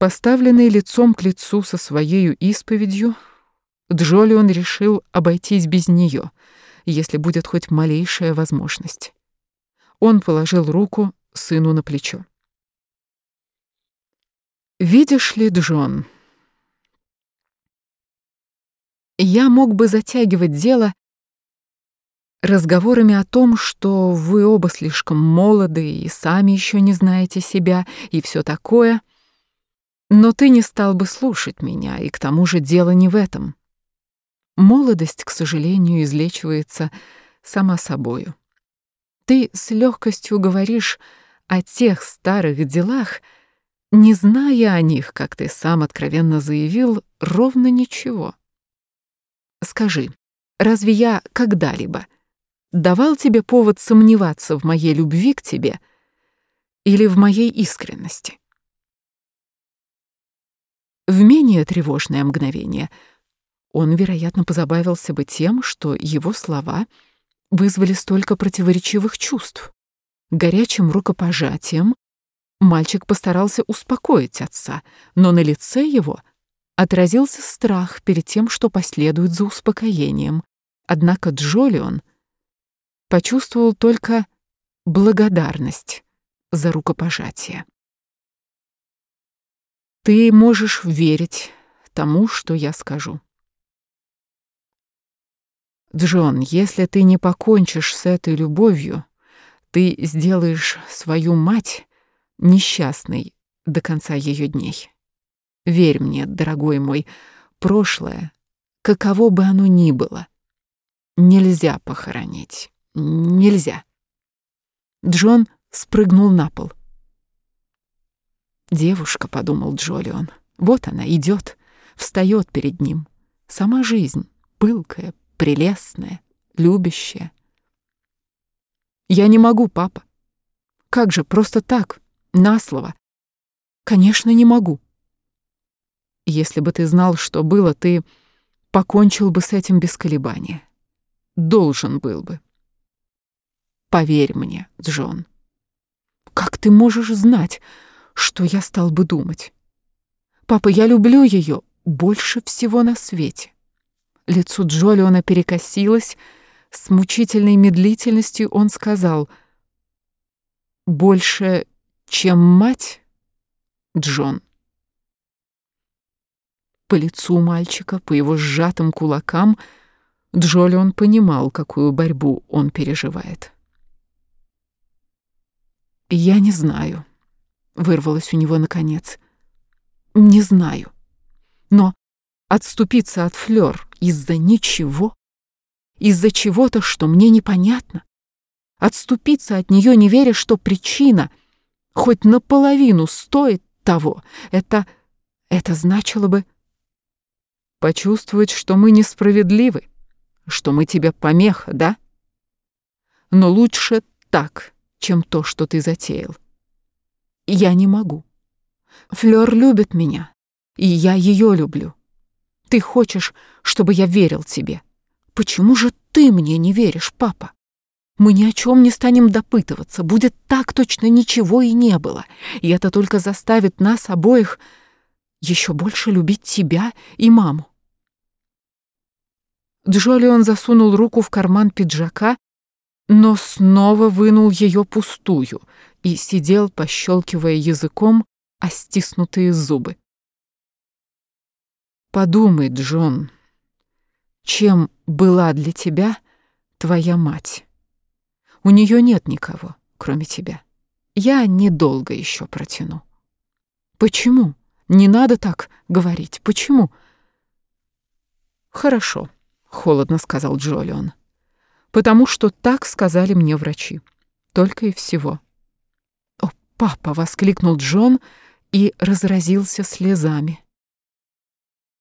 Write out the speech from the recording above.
Поставленный лицом к лицу со своей исповедью, Джолион решил обойтись без нее, если будет хоть малейшая возможность. Он положил руку сыну на плечо. «Видишь ли, Джон, я мог бы затягивать дело разговорами о том, что вы оба слишком молоды и сами еще не знаете себя и все такое, но ты не стал бы слушать меня, и к тому же дело не в этом. Молодость, к сожалению, излечивается сама собою. Ты с легкостью говоришь о тех старых делах, не зная о них, как ты сам откровенно заявил, ровно ничего. Скажи, разве я когда-либо давал тебе повод сомневаться в моей любви к тебе или в моей искренности? В менее тревожное мгновение он, вероятно, позабавился бы тем, что его слова вызвали столько противоречивых чувств. Горячим рукопожатием мальчик постарался успокоить отца, но на лице его отразился страх перед тем, что последует за успокоением. Однако Джолион почувствовал только благодарность за рукопожатие. Ты можешь верить тому, что я скажу. Джон, если ты не покончишь с этой любовью, ты сделаешь свою мать несчастной до конца ее дней. Верь мне, дорогой мой, прошлое, каково бы оно ни было, нельзя похоронить. Нельзя. Джон спрыгнул на пол. Девушка, подумал Джолион, вот она идет, встает перед ним. Сама жизнь, пылкая, прелестная, любящая. Я не могу, папа. Как же, просто так, на слово. Конечно, не могу. Если бы ты знал, что было, ты покончил бы с этим без колебания. Должен был бы. Поверь мне, Джон. Как ты можешь знать, что я стал бы думать? Папа, я люблю ее больше всего на свете. Лицо Джолиона перекосилось, с мучительной медлительностью он сказал «Больше, чем мать, Джон». По лицу мальчика, по его сжатым кулакам, Джолион понимал, какую борьбу он переживает. «Я не знаю», — вырвалось у него наконец. «Не знаю. Но отступиться от Флёр из-за ничего, из-за чего-то, что мне непонятно, отступиться от нее, не веря, что причина хоть наполовину стоит того, это... это значило бы Почувствовать, что мы несправедливы, что мы тебе помеха, да? Но лучше так, чем то, что ты затеял. Я не могу. Флёр любит меня, и я ее люблю. Ты хочешь, чтобы я верил тебе. Почему же ты мне не веришь, папа? Мы ни о чем не станем допытываться, будет так точно ничего и не было, и это только заставит нас обоих еще больше любить тебя и маму. Джолион засунул руку в карман пиджака, но снова вынул ее пустую и сидел, пощелкивая языком о стиснутые зубы. «Подумай, Джон, чем была для тебя твоя мать? У нее нет никого, кроме тебя. Я недолго еще протяну». «Почему? Не надо так говорить. Почему?» «Хорошо». — холодно сказал Джолион. «Потому что так сказали мне врачи. Только и всего». «О, папа!» — воскликнул Джон и разразился слезами.